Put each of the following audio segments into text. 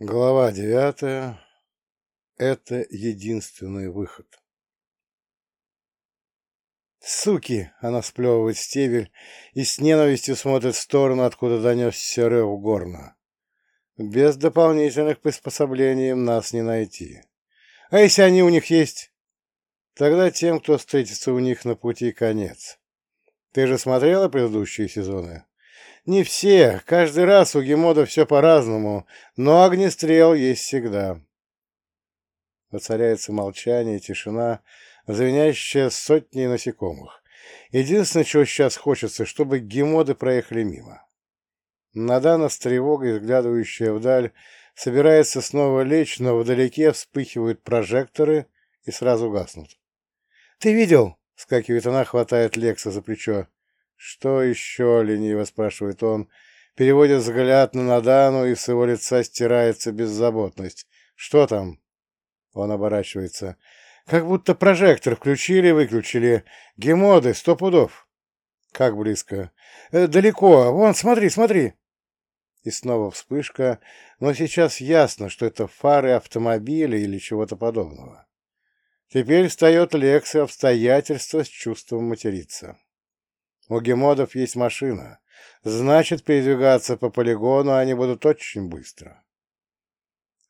Глава девятая. Это единственный выход. «Суки!» — она сплевывает стебель и с ненавистью смотрит в сторону, откуда донесся рев горна. «Без дополнительных приспособлений нас не найти. А если они у них есть? Тогда тем, кто встретится у них на пути, конец. Ты же смотрела предыдущие сезоны?» Не все, каждый раз у Гемода все по-разному, но огнестрел есть всегда. Воцаряется молчание тишина, звенящая сотни насекомых. Единственное, чего сейчас хочется, чтобы гемоды проехали мимо. Надана с тревогой, взглядывающая вдаль, собирается снова лечь, но вдалеке вспыхивают прожекторы и сразу гаснут. «Ты видел?» — скакивает она, хватает Лекса за плечо. «Что еще?» — лениво спрашивает он, переводит взгляд на Надану, и с его лица стирается беззаботность. «Что там?» Он оборачивается. «Как будто прожектор включили выключили. Гемоды, сто пудов». «Как близко?» э, «Далеко. Вон, смотри, смотри». И снова вспышка, но сейчас ясно, что это фары автомобиля или чего-то подобного. Теперь встает Лекс и обстоятельства с чувством материться. У гемодов есть машина. Значит, передвигаться по полигону они будут очень быстро.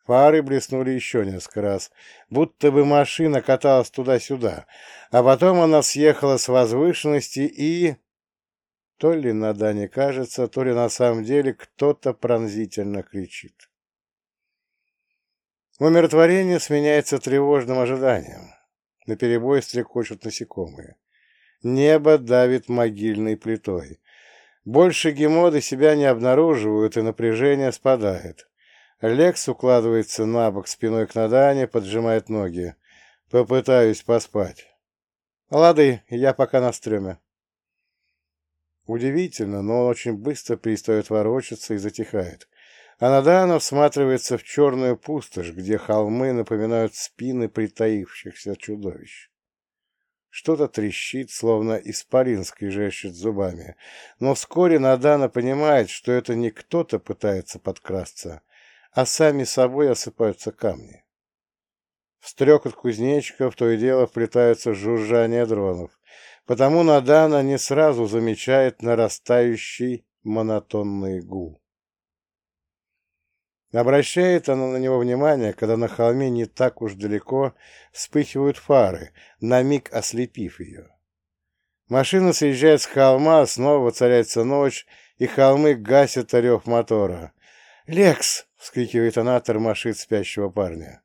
Фары блеснули еще несколько раз, будто бы машина каталась туда-сюда, а потом она съехала с возвышенности и... То ли на Дане кажется, то ли на самом деле кто-то пронзительно кричит. Умиротворение сменяется тревожным ожиданием. На перебой стрекочут насекомые. Небо давит могильной плитой. Больше гемоды себя не обнаруживают, и напряжение спадает. Лекс укладывается на бок спиной к Надане, поджимает ноги. Попытаюсь поспать. Лады, я пока на стреме. Удивительно, но он очень быстро перестает ворочаться и затихает. А Надана всматривается в черную пустошь, где холмы напоминают спины притаившихся чудовищ. Что-то трещит, словно исполин скрежещет зубами. Но вскоре Надана понимает, что это не кто-то пытается подкрасться, а сами собой осыпаются камни. В стрекот кузнечиков то и дело вплетаются жужжание дронов, потому Надана не сразу замечает нарастающий монотонный гул. Обращает она на него внимание, когда на холме не так уж далеко вспыхивают фары, на миг ослепив ее. Машина съезжает с холма, снова воцаряется ночь, и холмы гасят орев мотора. «Лекс!» — вскрикивает она, тормошит спящего парня.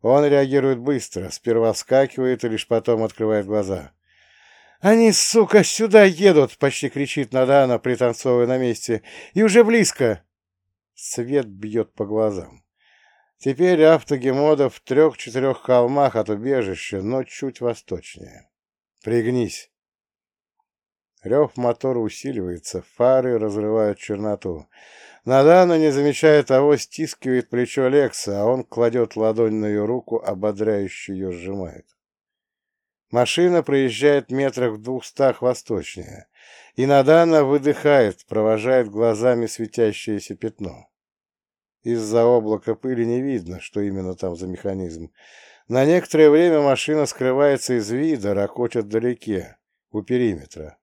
Он реагирует быстро, сперва вскакивает и лишь потом открывает глаза. «Они, сука, сюда едут!» — почти кричит Надана, пританцовывая на месте. «И уже близко!» Свет бьет по глазам. Теперь автогемода в трех-четырех холмах от убежища, но чуть восточнее. Пригнись. Рев мотора усиливается, фары разрывают черноту. Надана, не замечая того, стискивает плечо Лекса, а он кладет ладонь на ее руку, ободряюще ее сжимает. Машина проезжает метрах в двухстах восточнее, и Надана выдыхает, провожает глазами светящееся пятно. Из-за облака пыли не видно, что именно там за механизм. На некоторое время машина скрывается из вида, ракочет вдалеке, у периметра.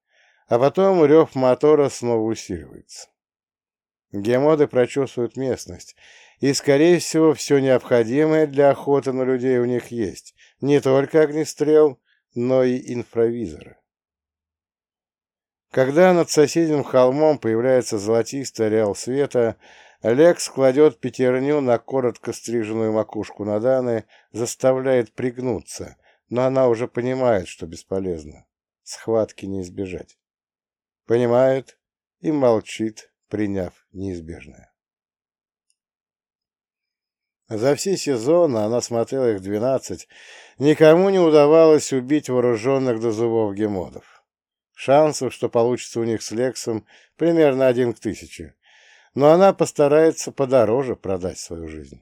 А потом рев мотора снова усиливается. Гемоды прочесывают местность, и, скорее всего, все необходимое для охоты на людей у них есть. Не только огнестрел, но и инфравизоры. Когда над соседним холмом появляется золотистый ареал света, Лекс кладет пятерню на коротко стриженную макушку Наданы, заставляет пригнуться, но она уже понимает, что бесполезно. Схватки не избежать. Понимает и молчит, приняв неизбежное. За все сезоны, она смотрела их двенадцать, никому не удавалось убить вооруженных до зубов гемодов. Шансов, что получится у них с Лексом, примерно один к тысяче но она постарается подороже продать свою жизнь.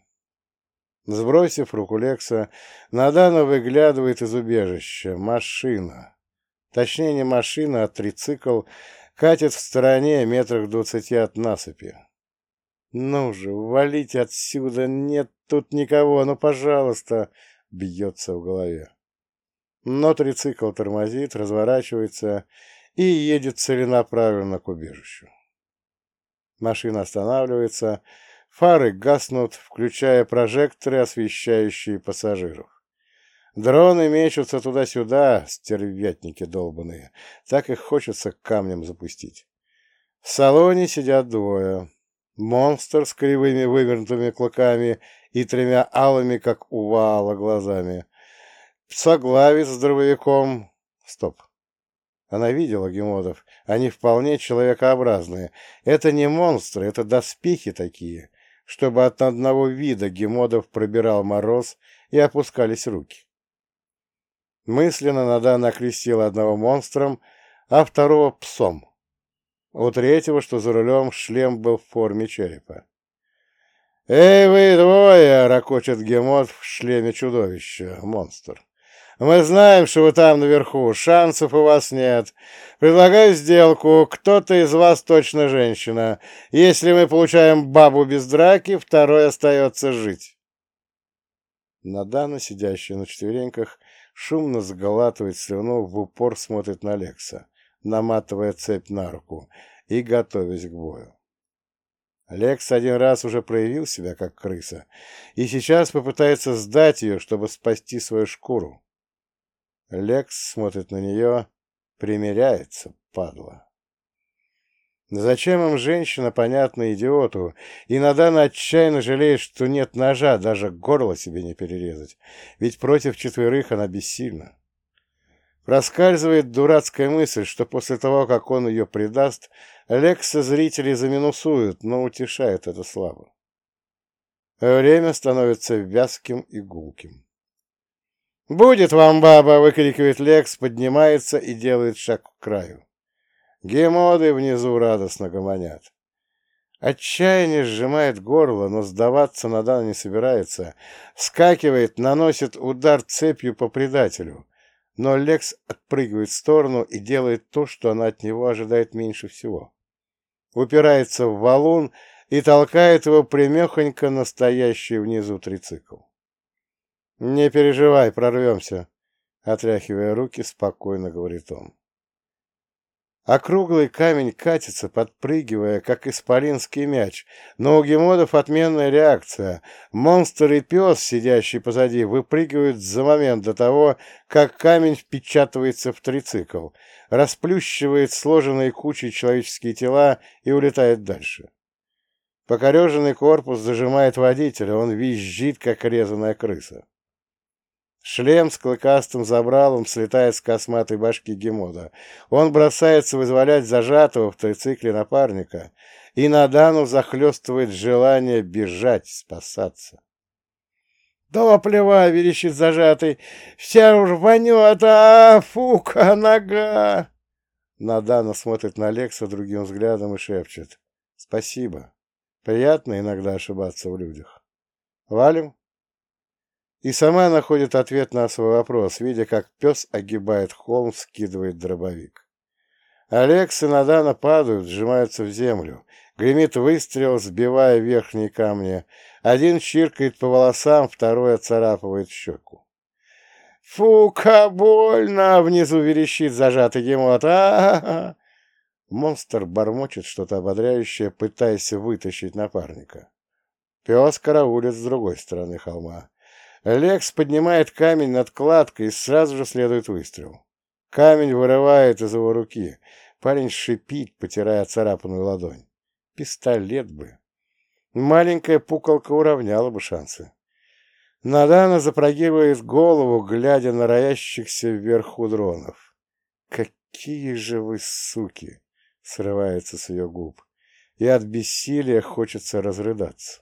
Сбросив руку Лекса, Надана выглядывает из убежища. Машина. Точнее, не машина, а трицикл катит в стороне метрах двадцати от насыпи. Ну же, валите отсюда, нет тут никого, ну, пожалуйста, бьется в голове. Но трицикл тормозит, разворачивается и едет целенаправленно к убежищу. Машина останавливается, фары гаснут, включая прожекторы, освещающие пассажиров. Дроны мечутся туда-сюда, стервятники долбаные. Так их хочется камнем запустить. В салоне сидят двое. Монстр с кривыми вывернутыми клыками и тремя алыми, как у вала, глазами. Псоглавец с дробовиком. Стоп. Она видела гемодов. Они вполне человекообразные. Это не монстры, это доспехи такие, чтобы от одного вида гемодов пробирал мороз и опускались руки. Мысленно Надана окрестила одного монстром, а второго — псом. У третьего, что за рулем, шлем был в форме черепа. «Эй, вы двое!» — ракочет гемот в шлеме чудовища, монстр. Мы знаем, что вы там наверху. Шансов у вас нет. Предлагаю сделку. Кто-то из вас точно женщина. Если мы получаем бабу без драки, второй остается жить. Надана, сидящая на четвереньках, шумно сглатывает слюну, в упор смотрит на Лекса, наматывая цепь на руку и готовясь к бою. Лекс один раз уже проявил себя как крыса, и сейчас попытается сдать ее, чтобы спасти свою шкуру. Лекс смотрит на нее, примеряется, падла. Зачем им женщина, понятно, идиоту, и Надана отчаянно жалеет, что нет ножа, даже горло себе не перерезать, ведь против четверых она бессильна. Проскальзывает дурацкая мысль, что после того, как он ее предаст, Лекса зрители заминусуют, но утешает это слабо. Время становится вязким и гулким. «Будет вам, баба!» — выкрикивает Лекс, поднимается и делает шаг к краю. Гемоды внизу радостно гомонят. Отчаяние сжимает горло, но сдаваться Надан не собирается. Скакивает, наносит удар цепью по предателю. Но Лекс отпрыгивает в сторону и делает то, что она от него ожидает меньше всего. Упирается в валун и толкает его примехонько настоящий внизу трицикл. «Не переживай, прорвемся», — отряхивая руки, спокойно говорит он. Округлый камень катится, подпрыгивая, как исполинский мяч, но у гемодов отменная реакция. Монстр и пес, сидящий позади, выпрыгивают за момент до того, как камень впечатывается в трицикл, расплющивает сложенные кучей человеческие тела и улетает дальше. Покореженный корпус зажимает водителя, он визжит, как резаная крыса. Шлем с клыкастым забралом слетает с косматой башки Гемода. Он бросается вызволять зажатого в трицикле напарника, и Надану захлестывает желание бежать, спасаться. «Да плевай!» — верещит зажатый. «Вся уж вонет! А, фука, нога!» Надана смотрит на Лекса другим взглядом и шепчет. «Спасибо. Приятно иногда ошибаться в людях. Валим?» И сама находит ответ на свой вопрос, видя, как пес огибает холм, скидывает дробовик. Алекс и Надана падают, сжимаются в землю. Гремит выстрел, сбивая верхние камни. Один чиркает по волосам, второй оцарапывает щеку. «Фу-ка, больно!» — внизу верещит зажатый гемот. -а, -а Монстр бормочет что-то ободряющее, пытаясь вытащить напарника. Пес караулит с другой стороны холма. Лекс поднимает камень над кладкой, и сразу же следует выстрел. Камень вырывает из его руки. Парень шипит, потирая царапанную ладонь. Пистолет бы. Маленькая пуколка уравняла бы шансы. Надана запрогибывает голову, глядя на роящихся вверху дронов. «Какие же вы суки!» — срывается с ее губ. И от бессилия хочется разрыдаться.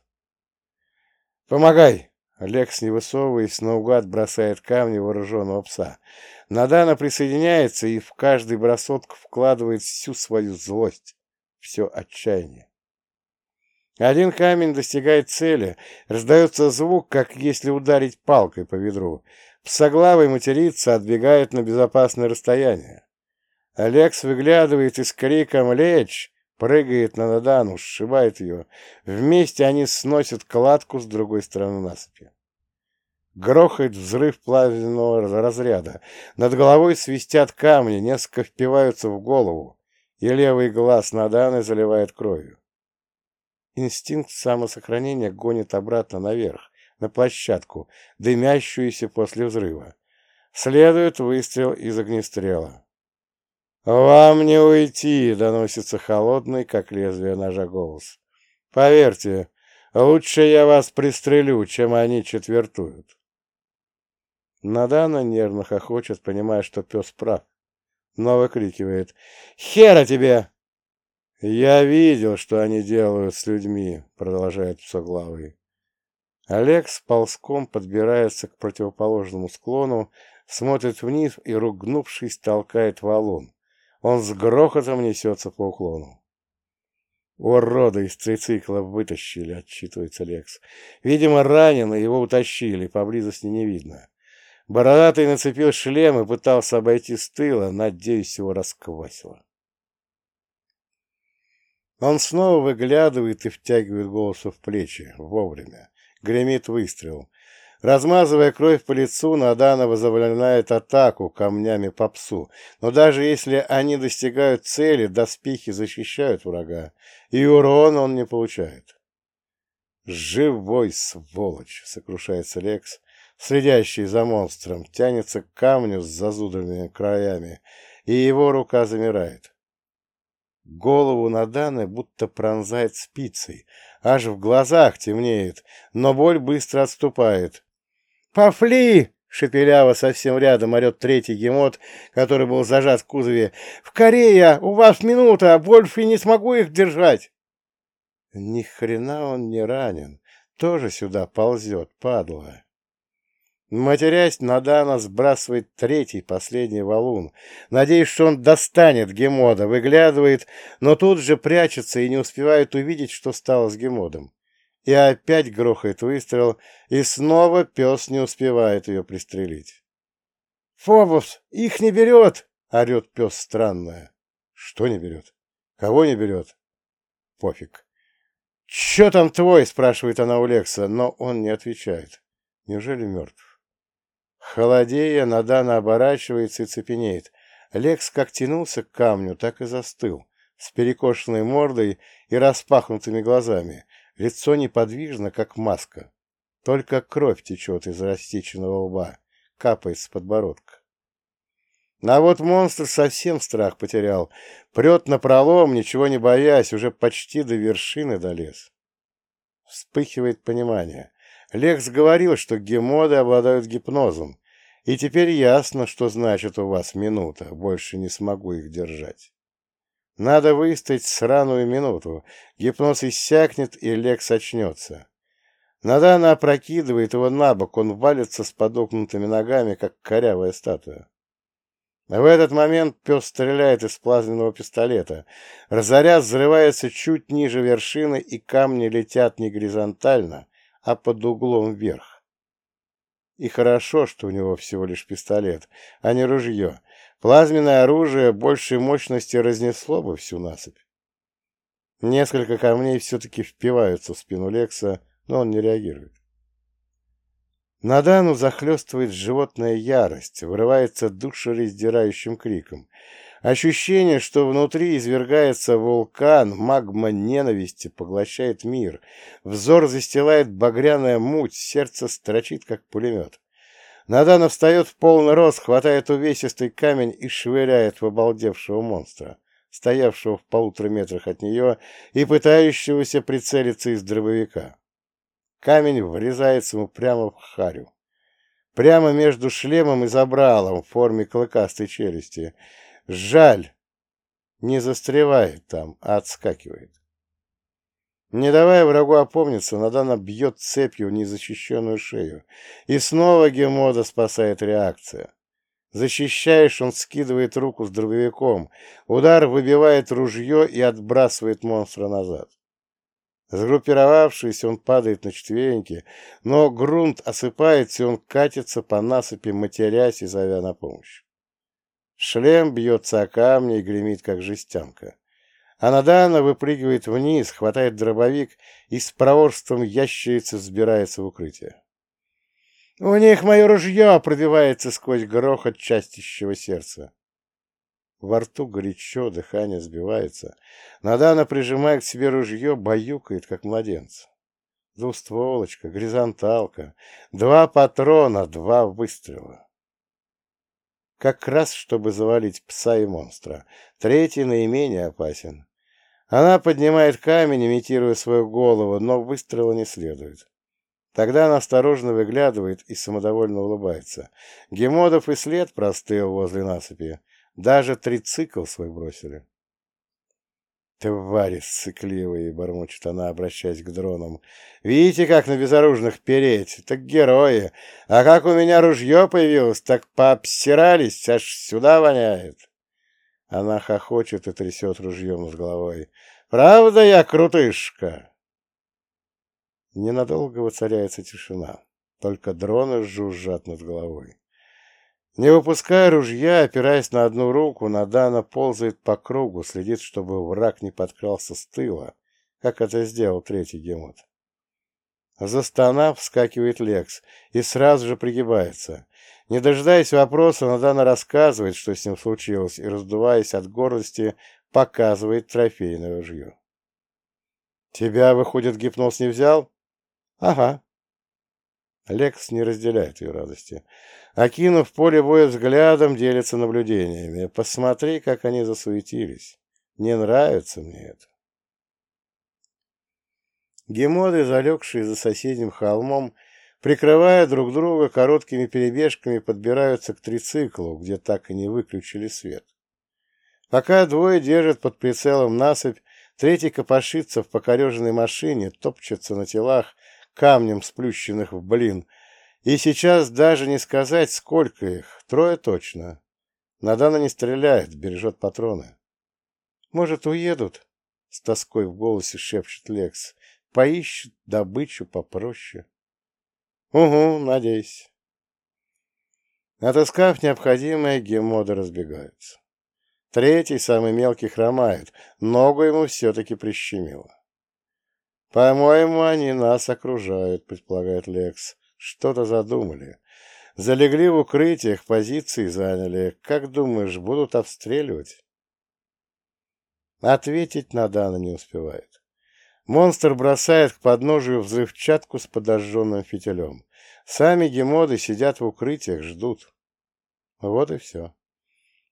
«Помогай!» Лекс, не высовываясь, наугад бросает камни вооруженного пса. Надана присоединяется и в каждый бросок вкладывает всю свою злость, все отчаяние. Один камень достигает цели, раздается звук, как если ударить палкой по ведру. Псоглавый матерится, отбегает на безопасное расстояние. Алекс выглядывает и с криком «Лечь!» Прыгает на Надану, сшибает ее. Вместе они сносят кладку с другой стороны насыпи. Грохает взрыв плазменного разряда. Над головой свистят камни, несколько впиваются в голову, и левый глаз Наданы заливает кровью. Инстинкт самосохранения гонит обратно наверх, на площадку, дымящуюся после взрыва. Следует выстрел из огнестрела. «Вам не уйти!» — доносится холодный, как лезвие ножа голос. «Поверьте, лучше я вас пристрелю, чем они четвертуют». Надана нервно хохочет, понимая, что пес прав, но выкрикивает «Хера тебе!» «Я видел, что они делают с людьми», — продолжает псоглавый. Олег с ползком подбирается к противоположному склону, смотрит вниз и, ругнувшись, толкает валун. Он с грохотом несется по уклону. «Урода из трицикла вытащили», — отчитывается Лекс. «Видимо, раненый, его утащили, поблизости не видно. Бородатый нацепил шлем и пытался обойти с тыла, надеюсь, его расквасило». Он снова выглядывает и втягивает голосу в плечи, вовремя. Гремит выстрел. Размазывая кровь по лицу, Надана возобновляет атаку камнями по псу. Но даже если они достигают цели, доспехи защищают врага, и урона он не получает. «Живой сволочь!» — сокрушается Лекс, следящий за монстром, тянется к камню с зазубренными краями, и его рука замирает. Голову Наданы будто пронзает спицей, аж в глазах темнеет, но боль быстро отступает. «Пофли!» — шепеляво совсем рядом орет третий гемот, который был зажат в кузове. «В Корея! У вас минута! Больше не смогу их держать!» Ни хрена он не ранен, тоже сюда ползет, падла. Матерясь, Надана сбрасывает третий, последний валун. Надеясь, что он достанет Гемода, выглядывает, но тут же прячется и не успевает увидеть, что стало с Гемодом. И опять грохает выстрел, и снова пес не успевает ее пристрелить. «Фобус, их не берет!» — орет пес странное. «Что не берет? Кого не берет?» «Пофиг». «Че там твой?» — спрашивает она у Лекса, но он не отвечает. Неужели мертв? Холодея, Надана оборачивается и цепенеет. Лекс как тянулся к камню, так и застыл, с перекошенной мордой и распахнутыми глазами. Лицо неподвижно, как маска. Только кровь течет из растеченного лба, капает с подбородка. А вот монстр совсем страх потерял. Прет на пролом, ничего не боясь, уже почти до вершины долез. Вспыхивает понимание. Лекс говорил, что гемоды обладают гипнозом, и теперь ясно, что значит у вас минута, больше не смогу их держать. Надо выстоять сраную минуту, гипноз иссякнет, и Лекс очнется. Надана опрокидывает его на бок, он валится с подогнутыми ногами, как корявая статуя. В этот момент пес стреляет из плазменного пистолета. Разоряз взрывается чуть ниже вершины, и камни летят не горизонтально, а под углом вверх. И хорошо, что у него всего лишь пистолет, а не ружье. Плазменное оружие большей мощности разнесло бы всю насыпь. Несколько камней все-таки впиваются в спину Лекса, но он не реагирует. Надану захлестывает животная ярость, вырывается душераздирающим криком. Ощущение, что внутри извергается вулкан, магма ненависти поглощает мир. Взор застилает багряная муть, сердце строчит, как пулемет. Надана встает в полный рост, хватает увесистый камень и швыряет в обалдевшего монстра, стоявшего в полутора метрах от нее и пытающегося прицелиться из дробовика. Камень врезается ему прямо в харю. Прямо между шлемом и забралом в форме клыкастой челюсти — Жаль, не застревает там, а отскакивает. Не давая врагу опомниться, Надана бьет цепью в незащищенную шею. И снова Гемода спасает реакция. Защищаешь, он скидывает руку с дробовиком. Удар выбивает ружье и отбрасывает монстра назад. Сгруппировавшись, он падает на четвереньки, но грунт осыпается, и он катится по насыпи, матерясь и зовя на помощь. Шлем бьется о камни и гремит, как жестянка. А Надана выпрыгивает вниз, хватает дробовик и с проворством ящерицы взбирается в укрытие. «У них мое ружье!» — пробивается сквозь грохот частящего сердца. Во рту горячо, дыхание сбивается. Надана, прижимая к себе ружье, баюкает, как младенца. Двустволочка, горизонталка, два патрона, два выстрела. Как раз, чтобы завалить пса и монстра. Третий наименее опасен. Она поднимает камень, имитируя свою голову, но выстрела не следует. Тогда она осторожно выглядывает и самодовольно улыбается. Гемодов и след простыл возле насыпи. Даже трицикл свой бросили. «Твари сыкливые!» — бормочет она, обращаясь к дронам. «Видите, как на безоружных переть? Так герои! А как у меня ружье появилось, так пообсирались, аж сюда воняет!» Она хохочет и трясет ружьем с головой. «Правда я крутышка?» Ненадолго воцаряется тишина. Только дроны жужжат над головой. Не выпуская ружья, опираясь на одну руку, Надана ползает по кругу, следит, чтобы враг не подкрался с тыла, как это сделал третий гемот. Застонав, вскакивает Лекс и сразу же пригибается. Не дожидаясь вопроса, Надана рассказывает, что с ним случилось, и, раздуваясь от гордости, показывает трофейное ружье. «Тебя, выходит, гипноз не взял?» «Ага». Лекс не разделяет ее радости. Окинув поле боя взглядом, делится наблюдениями. Посмотри, как они засуетились. Не нравится мне это. Гемоды, залегшие за соседним холмом, прикрывая друг друга короткими перебежками, подбираются к трициклу, где так и не выключили свет. Пока двое держат под прицелом насыпь, третий копошится в покореженной машине, топчется на телах, камнем сплющенных в блин, и сейчас даже не сказать, сколько их, трое точно. Надана не стреляет, бережет патроны. Может, уедут? С тоской в голосе шепчет Лекс. Поищут добычу попроще. Угу, надеюсь. Отыскав необходимое, гемоды разбегаются. Третий, самый мелкий, хромает. Ногу ему все-таки прищемило. «По-моему, они нас окружают», — предполагает Лекс. Что-то задумали. Залегли в укрытиях, позиции заняли. Как думаешь, будут обстреливать? Ответить Надана не успевает. Монстр бросает к подножию взрывчатку с подожженным фитилем. Сами гемоды сидят в укрытиях, ждут. Вот и все.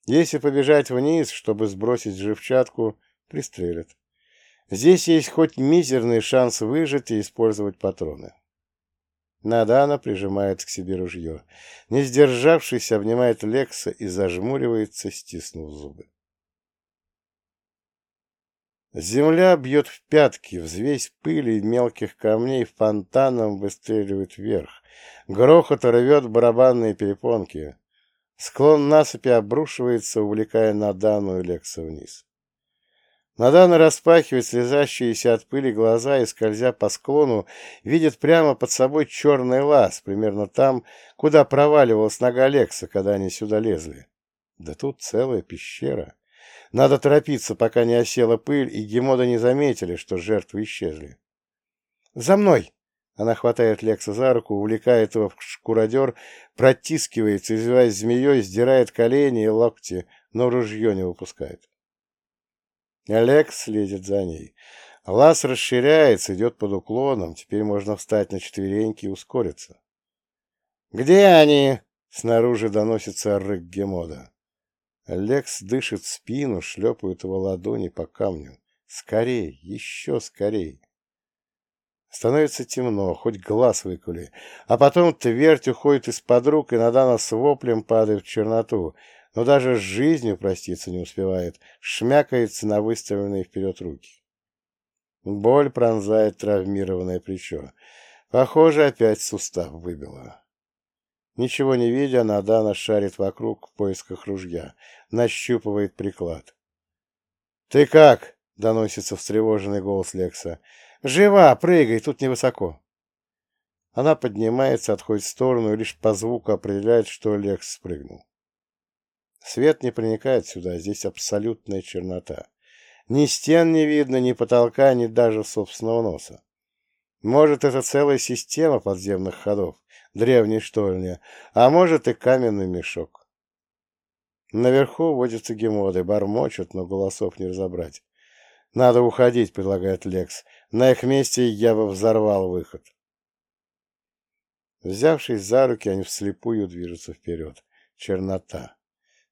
Если побежать вниз, чтобы сбросить взрывчатку, пристрелят. Здесь есть хоть мизерный шанс выжить и использовать патроны. Надана прижимает к себе ружье. Не сдержавшись, обнимает Лекса и зажмуривается, стиснув зубы. Земля бьет в пятки, взвесь пыли и мелких камней фонтаном выстреливает вверх. Грохот рвет барабанные перепонки. Склон насыпи обрушивается, увлекая Надану и Лекса вниз. Надана распахивает слезащиеся от пыли глаза и, скользя по склону, видит прямо под собой черный лаз, примерно там, куда проваливалась нога Алекса, когда они сюда лезли. Да тут целая пещера. Надо торопиться, пока не осела пыль, и Гемода не заметили, что жертвы исчезли. «За мной!» Она хватает Лекса за руку, увлекает его в шкуродер, протискивается, извиваясь змеей, сдирает колени и локти, но ружье не выпускает. Олег следит за ней. Лаз расширяется, идет под уклоном. Теперь можно встать на четвереньки и ускориться. «Где они?» — снаружи доносится рык Гемода. Лекс дышит в спину, шлепают его ладони по камню. Скорей, еще скорей. Становится темно, хоть глаз выкули. А потом твердь уходит из-под рук, и Надана с воплем падает в черноту но даже с жизнью проститься не успевает, шмякается на выставленные вперед руки. Боль пронзает травмированное плечо. Похоже, опять сустав выбило. Ничего не видя, Надана шарит вокруг в поисках ружья, нащупывает приклад. «Ты как?» — доносится встревоженный голос Лекса. «Жива! Прыгай! Тут невысоко!» Она поднимается, отходит в сторону и лишь по звуку определяет, что Лекс спрыгнул. Свет не проникает сюда, здесь абсолютная чернота. Ни стен не видно, ни потолка, ни даже собственного носа. Может, это целая система подземных ходов, древней штольни, а может и каменный мешок. Наверху водятся гемоды, бормочут, но голосов не разобрать. «Надо уходить», — предлагает Лекс. «На их месте я бы взорвал выход». Взявшись за руки, они вслепую движутся вперед. Чернота.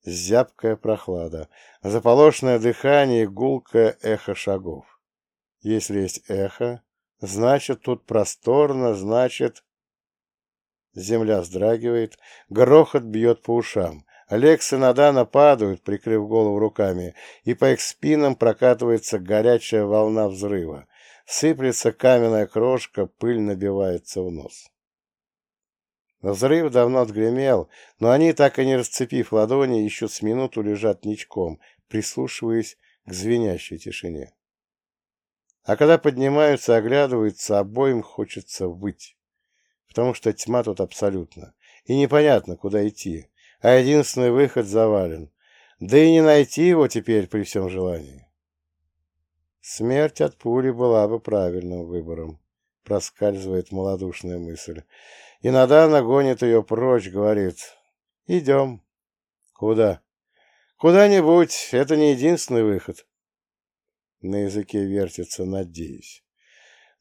Зябкая прохлада. Заполошенное дыхание и гулкое эхо шагов. Если есть эхо, значит, тут просторно, значит... Земля вздрагивает, грохот бьет по ушам. Алекс и Надана падают, прикрыв голову руками, и по их спинам прокатывается горячая волна взрыва. Сыплется каменная крошка, пыль набивается в нос. Взрыв давно отгремел, но они, так и не расцепив ладони, еще с минуту лежат ничком, прислушиваясь к звенящей тишине. А когда поднимаются, оглядываются, обоим хочется выть, потому что тьма тут абсолютно, и непонятно, куда идти а единственный выход завален. Да и не найти его теперь при всем желании. Смерть от пули была бы правильным выбором, проскальзывает малодушная мысль. И Надана гонит ее прочь, говорит, идем. Куда? Куда-нибудь, это не единственный выход. На языке вертится, надеюсь.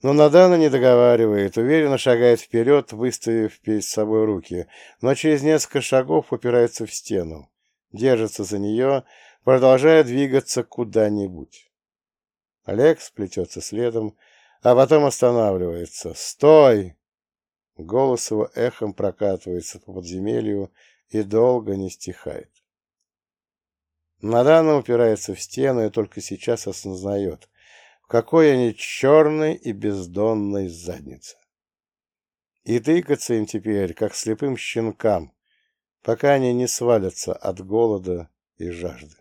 Но Надана не договаривает, уверенно шагает вперед, выставив перед собой руки, но через несколько шагов упирается в стену, держится за нее, продолжая двигаться куда-нибудь. Олег сплетется следом, а потом останавливается. «Стой!» Голос его эхом прокатывается по подземелью и долго не стихает. Надана упирается в стену и только сейчас осознает какой они черной и бездонной заднице. И тыкаться им теперь, как слепым щенкам, пока они не свалятся от голода и жажды.